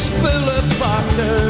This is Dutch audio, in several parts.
spullen pakken.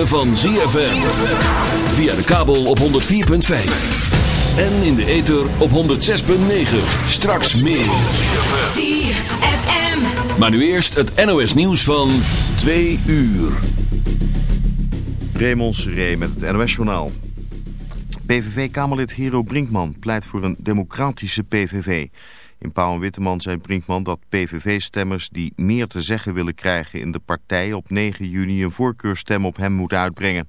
Ritme van ZFM. Via de kabel op 104.5. En in de ether op 106.9. Straks meer. ZFM. Maar nu eerst het NOS nieuws van 2 uur. Raymond Seré met het NOS journaal. PVV-kamerlid Hero Brinkman pleit voor een democratische PVV... In Pauw en Witteman zei Brinkman dat PVV-stemmers die meer te zeggen willen krijgen in de partij op 9 juni een voorkeurstem op hem moeten uitbrengen.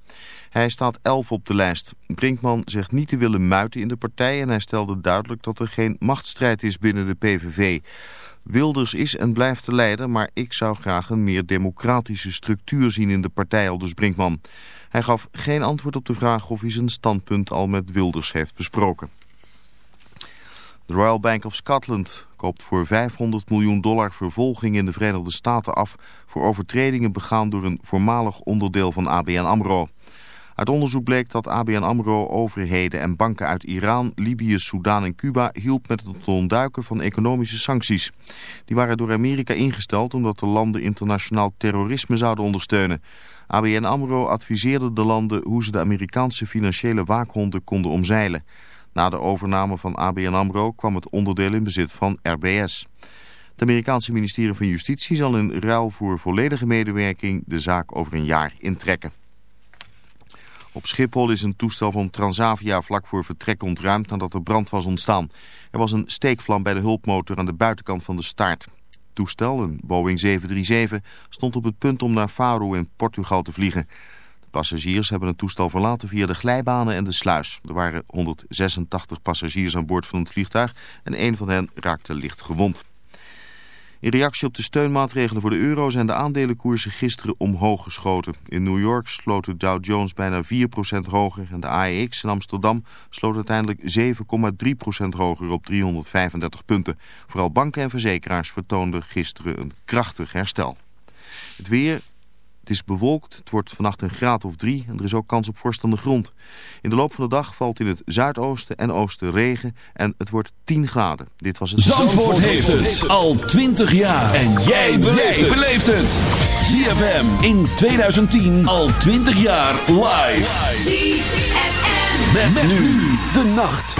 Hij staat 11 op de lijst. Brinkman zegt niet te willen muiten in de partij en hij stelde duidelijk dat er geen machtsstrijd is binnen de PVV. Wilders is en blijft de leider, maar ik zou graag een meer democratische structuur zien in de partij, aldus Brinkman. Hij gaf geen antwoord op de vraag of hij zijn standpunt al met Wilders heeft besproken. De Royal Bank of Scotland koopt voor 500 miljoen dollar vervolging in de Verenigde Staten af voor overtredingen begaan door een voormalig onderdeel van ABN AMRO. Uit onderzoek bleek dat ABN AMRO overheden en banken uit Iran, Libië, Soudaan en Cuba hielp met het ontduiken van economische sancties. Die waren door Amerika ingesteld omdat de landen internationaal terrorisme zouden ondersteunen. ABN AMRO adviseerde de landen hoe ze de Amerikaanse financiële waakhonden konden omzeilen. Na de overname van ABN AMRO kwam het onderdeel in bezit van RBS. Het Amerikaanse ministerie van Justitie zal in ruil voor volledige medewerking de zaak over een jaar intrekken. Op Schiphol is een toestel van Transavia vlak voor vertrek ontruimd nadat er brand was ontstaan. Er was een steekvlam bij de hulpmotor aan de buitenkant van de staart. Het toestel, een Boeing 737, stond op het punt om naar Faro in Portugal te vliegen. Passagiers hebben het toestel verlaten via de glijbanen en de sluis. Er waren 186 passagiers aan boord van het vliegtuig en een van hen raakte licht gewond. In reactie op de steunmaatregelen voor de euro zijn de aandelenkoersen gisteren omhoog geschoten. In New York sloot de Dow Jones bijna 4% hoger en de AEX in Amsterdam sloot uiteindelijk 7,3% hoger op 335 punten. Vooral banken en verzekeraars vertoonden gisteren een krachtig herstel. Het weer, is bewolkt, het wordt vannacht een graad of drie en er is ook kans op vorst aan de grond. In de loop van de dag valt in het zuidoosten en oosten regen en het wordt 10 graden. Dit was het... Zandvoort, heeft het al 20 jaar en jij beleeft het. ZFM in 2010 al 20 jaar live. ZFM met nu de nacht.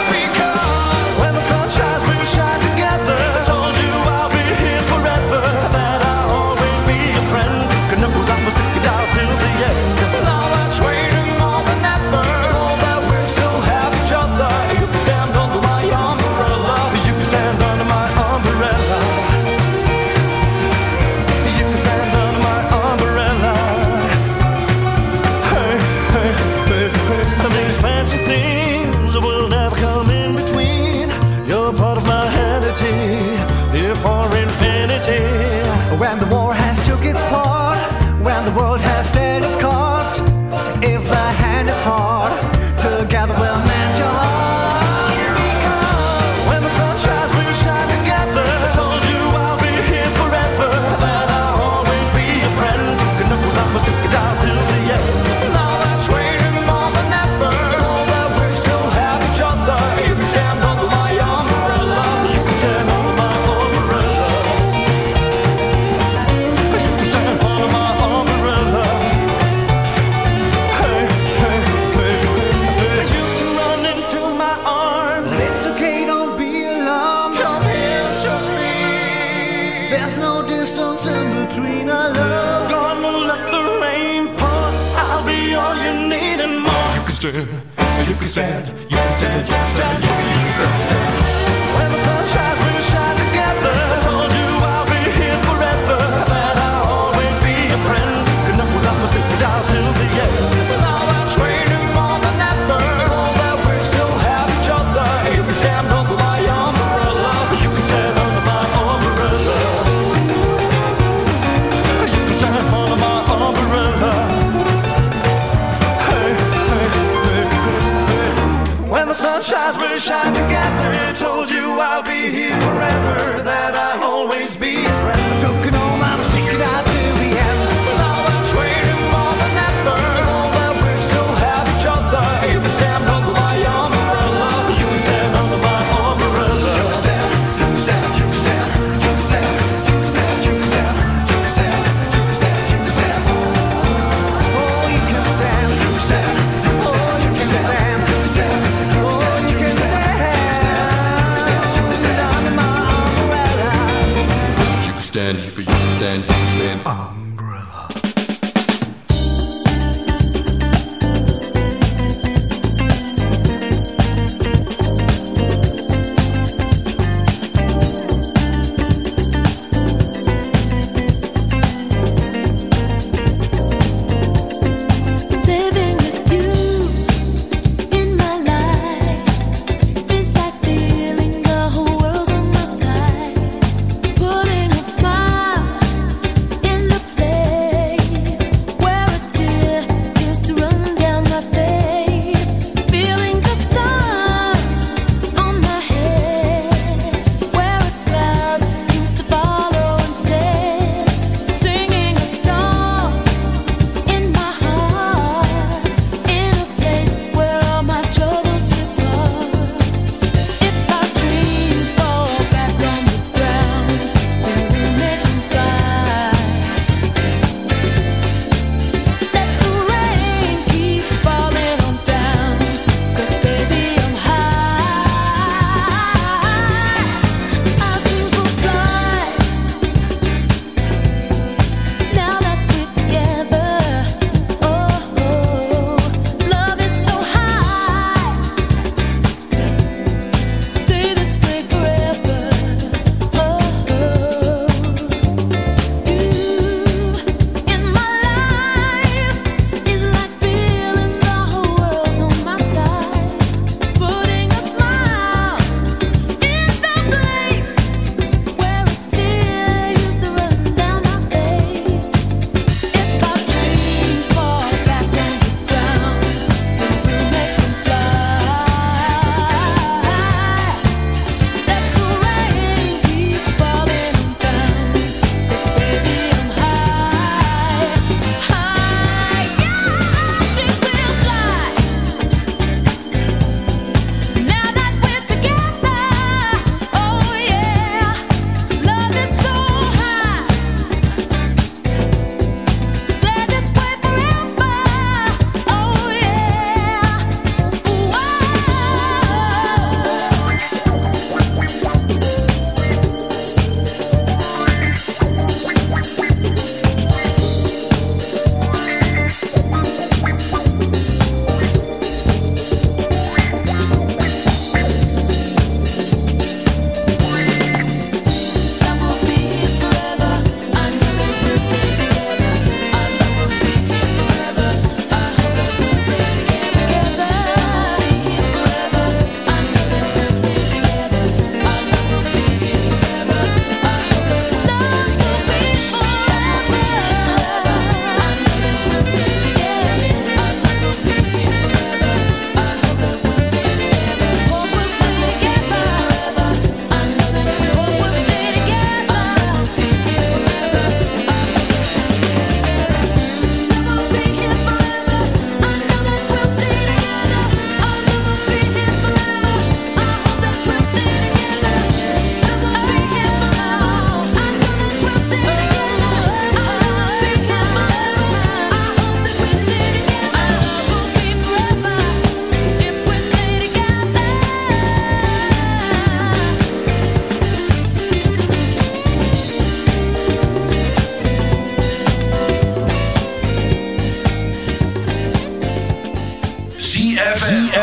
between our love. Gonna let the rain pour. I'll be all you need and more. You can stand, you can stand, you can stand, you can stand, you can stand. that.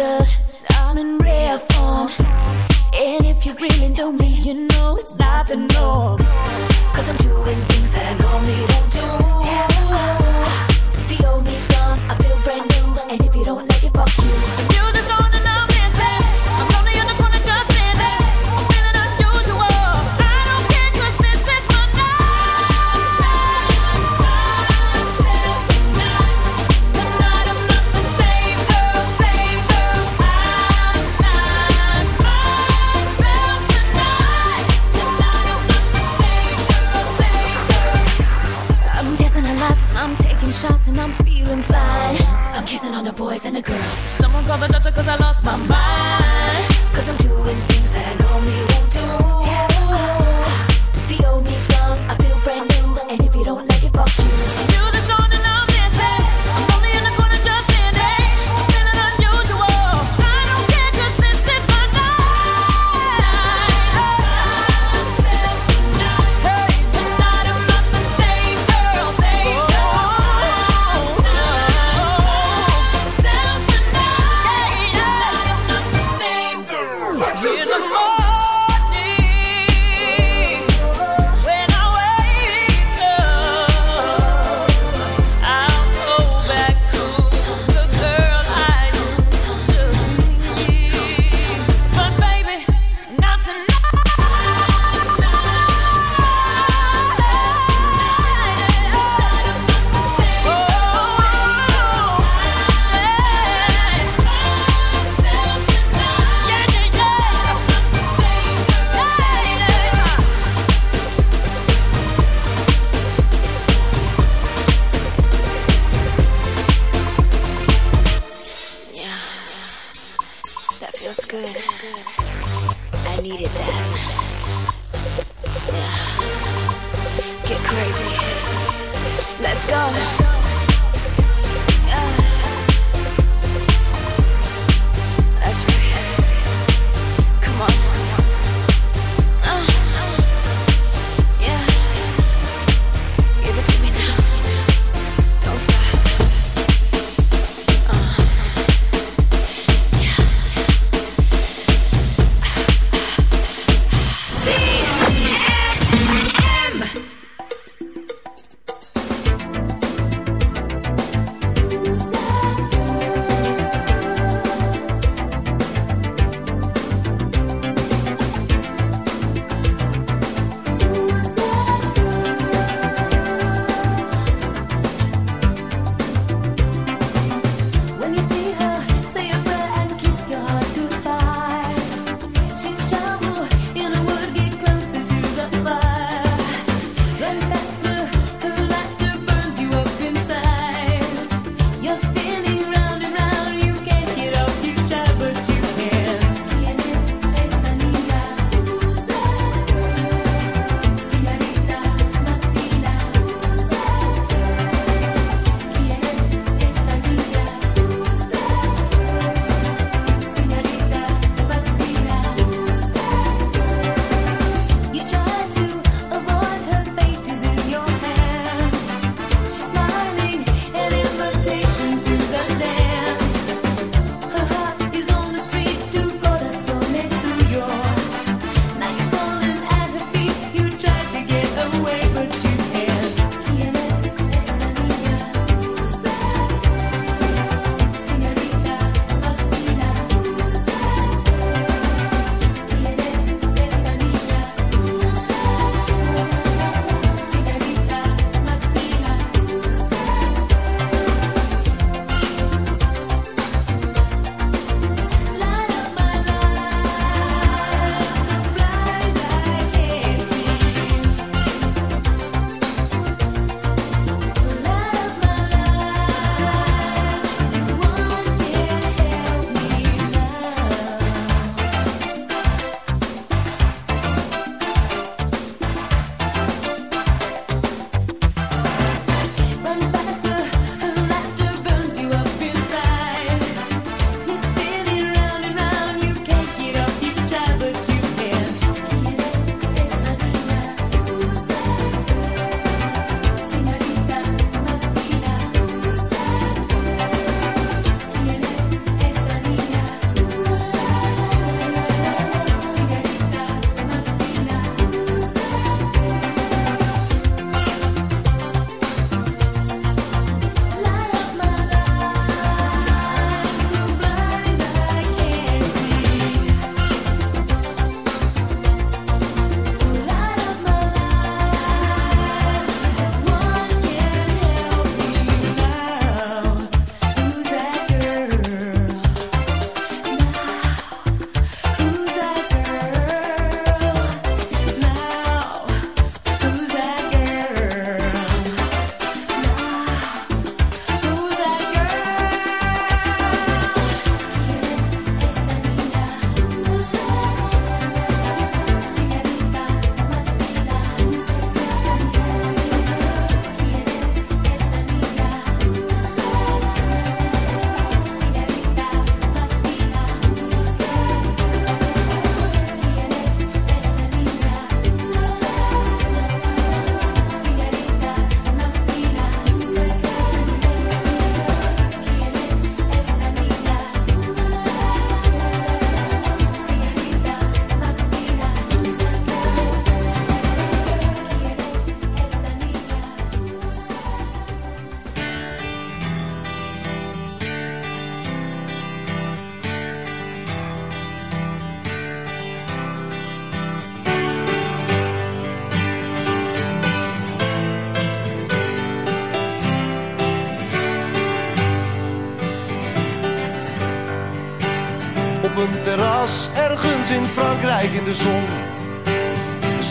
doctor. I'm in rare form. And if you really know me, you know it's not the norm. Cause I'm doing things that I normally don't do.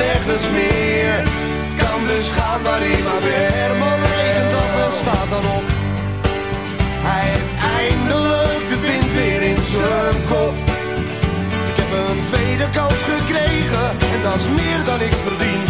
nergens meer. Kan dus gaan waar hij maar weer. Herman regent af en staat dan op. Hij heeft eindelijk de wind weer in zijn kop. Ik heb een tweede kans gekregen en dat is meer dan ik verdien.